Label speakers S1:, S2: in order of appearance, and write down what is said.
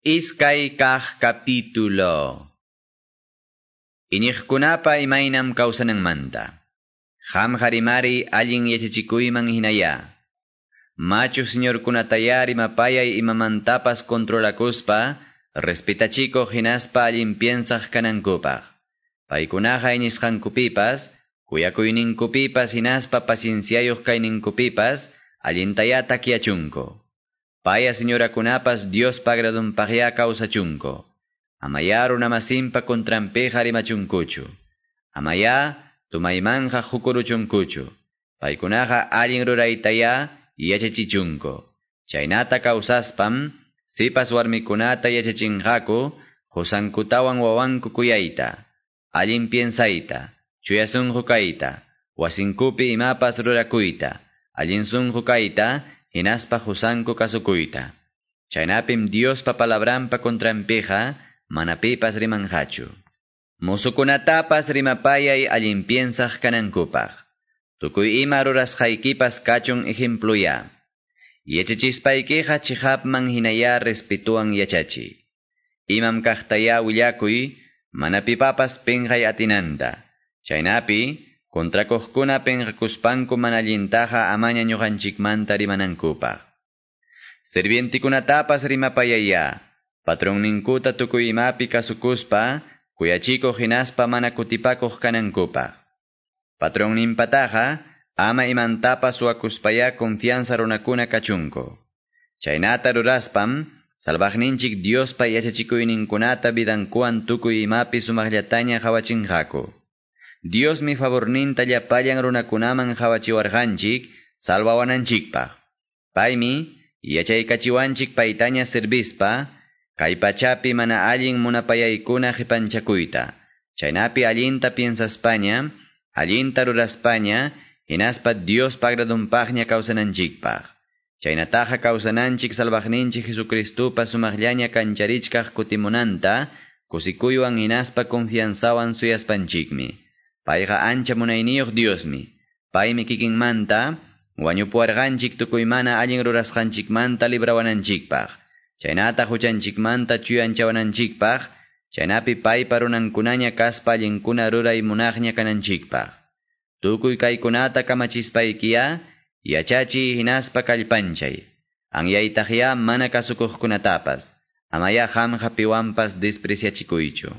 S1: Iskay kah capítulo. Iniqkunapa imaynam manta. Ham harimari allin yachachikuyman hinaya. Machu señor kunatayari mapayay imamantapas controlakuspa, respetachiko hinaspa allin piensaq kanankupaq. Paykunaqa inisqankupipas, kuyakuyninkupipas hinaspa pacienciayuq kayninkupipas, allintayata kiachunko. Paya señorakunapas Dios pagradunpaqya kawsachunko. Amaya runamasimpa contrampeja rimachunkuchu. Amaya tumaymanja hukuruchunkuchu. Paykunaqa allin ruraytaya yachachichunko. Chaynata kawsaspam, sipas warmikunata yachachinqaku, husankutawan wawanku kuyayta, allin piensayta, chuyasunqu kayta, wasinkupi imapas rurakuyta, allin sunqu kayta, hinaspa husanku kasukuyta. Chaynapim Diospa palabrampa contrampeja, manapipas rimanhachu. Musukunatapas rimapayay allin piensaq kanankupaq. Tukuy ima rurasqaykipas kachun ejemploya. Yachachispaykiqa chihapman hinaya respetuan yachachi. Imam kahtaya willakuy, manapipapas penqay atinanta. Chaynapi, kontrakuqkuna penqakuspanku manallintaqa amaña ñuqanchikmanta rimanankupaq. Servientikunatapas rimapayaya, patronninkuta tukuy imapi kasukuspa, kuyachiko hinaspa mana kutipakuq kanankupaq. Patrón nimpataja, ama imantapa suakuspaya confianza runakuna kachunko. Chaynata ruraspam, salvajninchik Diospa yachachikuyninkunata vidankuan tukuy imapi sumaqllataña. Dios mi favorninta llapayan runakunaman hawachiwarjanchik, salvawananchikpaq. Paymi, yachaykachiwanchik paytaña servispa, kay pachapi mana allin munapayaykuna hipanchakuyta. Chaynapi allinta piensaspaña, Allinta ruraspaña, hinaspa Dios pagradunpaqña kawsananchikpaq. Chaynataqa kawsananchik salvaqninchik Jesucristupa sumaqllaña kancharishkaq kutimunanta, kusikuywan hinaspa confianzawan suyaspanchikmi. Payqa ancha munayniyuq Diosmi. Paymi kikinmanta, wañupuarqanchik tukuymana allin rurasqanchikmanta librawananchikpaq. Chaynata huchanchikmanta chuyanchawananchikpaq, Chaynapi paypa runankunaña kaspa allinkuna ruray munaqña kananchikpaq. Tukuy kaykunata kamachispaykiya, yachachi hinaspa kallpanchay. Anyaytaqya mana kasukuqkunatapas. Amaya hamqa piwanpas despreciachikuychu.